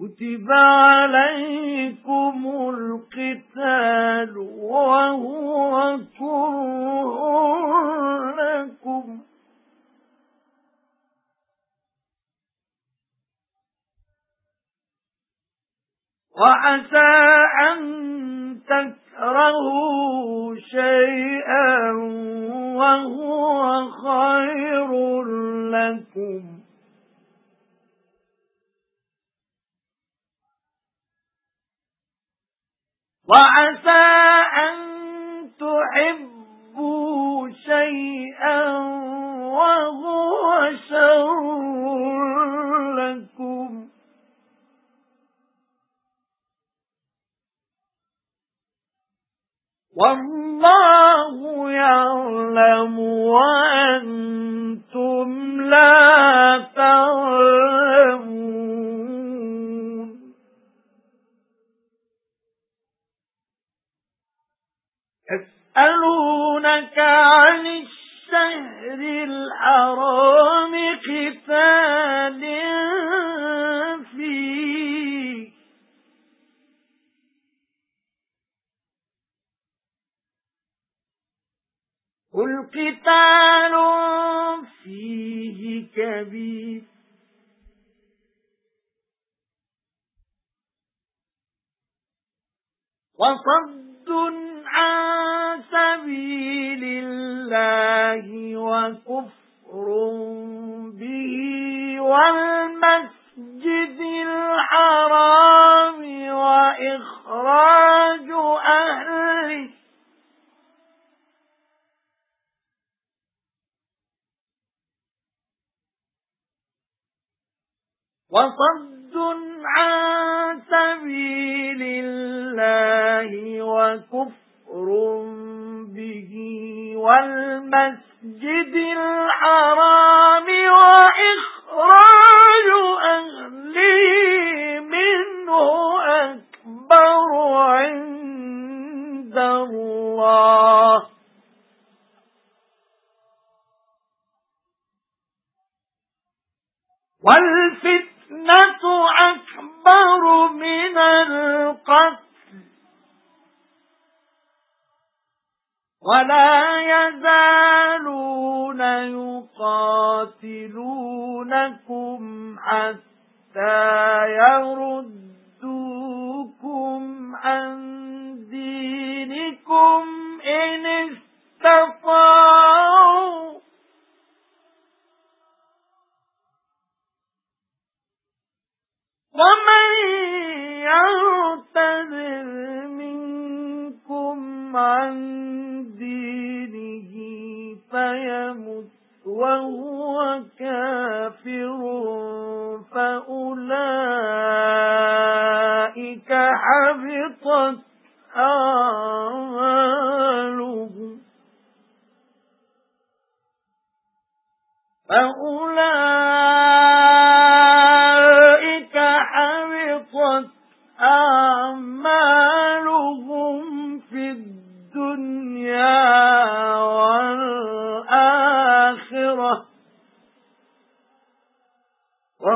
كُتِبَ عَلَيْكُمُ الْقِتَالُ وَهُوَ كُرْهٌ لَكُمْ. وَعَسَى أَن تَكْرَهُوا شَيْئًا وَعَسَى أَن تُحِبُّوا شَيْئًا وَهُوَ شَرٌّ لَكُمْ. وَاللَّهُ يَعْلَمُ وَأَنْتُمْ لَا الْحَرَامِ قِتَالٍ فِيهِ قُلْ قِتَالٌ فِيهِ كَبِيرٌ. وَصَدٌّ عَن سَبِيلِ اللَّهِ وَكُفْرٌ بِهِ وَالْمَسْجِدِ الْحَرَامِ وَإِخْرَاجُ أَهْلِهِ. وَصَدٌّ عَن سَبِيلِ اللَّهِ وَكُفْرٌ به والمسجد الحرام وإخراج أهله منه أكبر عند الله. والفتنة أكبر من القتل. ولا يزالون يقاتلونكم حتى يردوكم عن دينكم إن استطاعوا. ومن يرتد منكم عن فيمت وهو كافر فأولئك حبطت أعمالهم فأولئك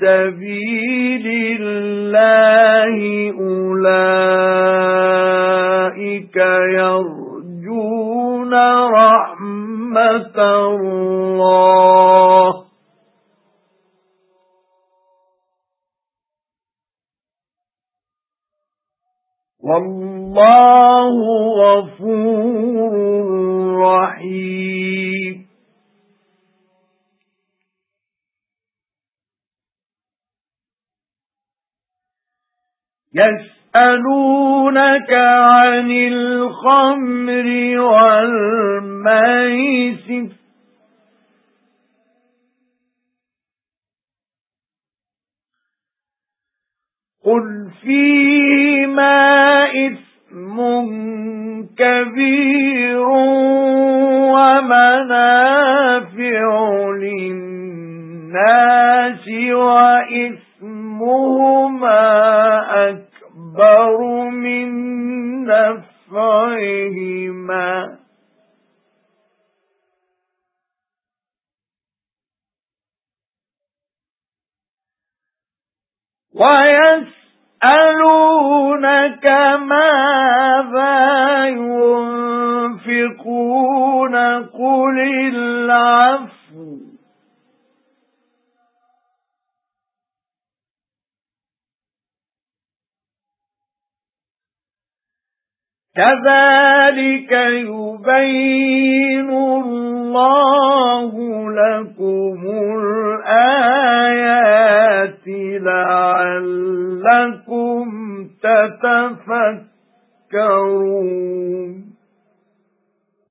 سَبِيلِ اللَّهِ أُولَئِكَ يَرْجُونَ رَحْمَةَ اللَّهِ وَاللَّهُ غَفُورٌ رَّحِيمٌ يَسْأَلُونَكَ عَنِ الْخَمْرِ وَالْمَيْسِرِ. قُلْ فِيهِمَا إِثْمٌ كَبِيرٌ وَمَنَافِعُ لِلنَّاسِ وَإِثْمُهُمَا وَيَسْأَلُونَكَ مَاذَا يُنْفِقُونَ قُلِ الْعَفْوَ. كَذَلِكَ يُبَيِّنُ اللَّهُ لَكُمُ الْآيَاتِ تَتَفَكَّرُونَ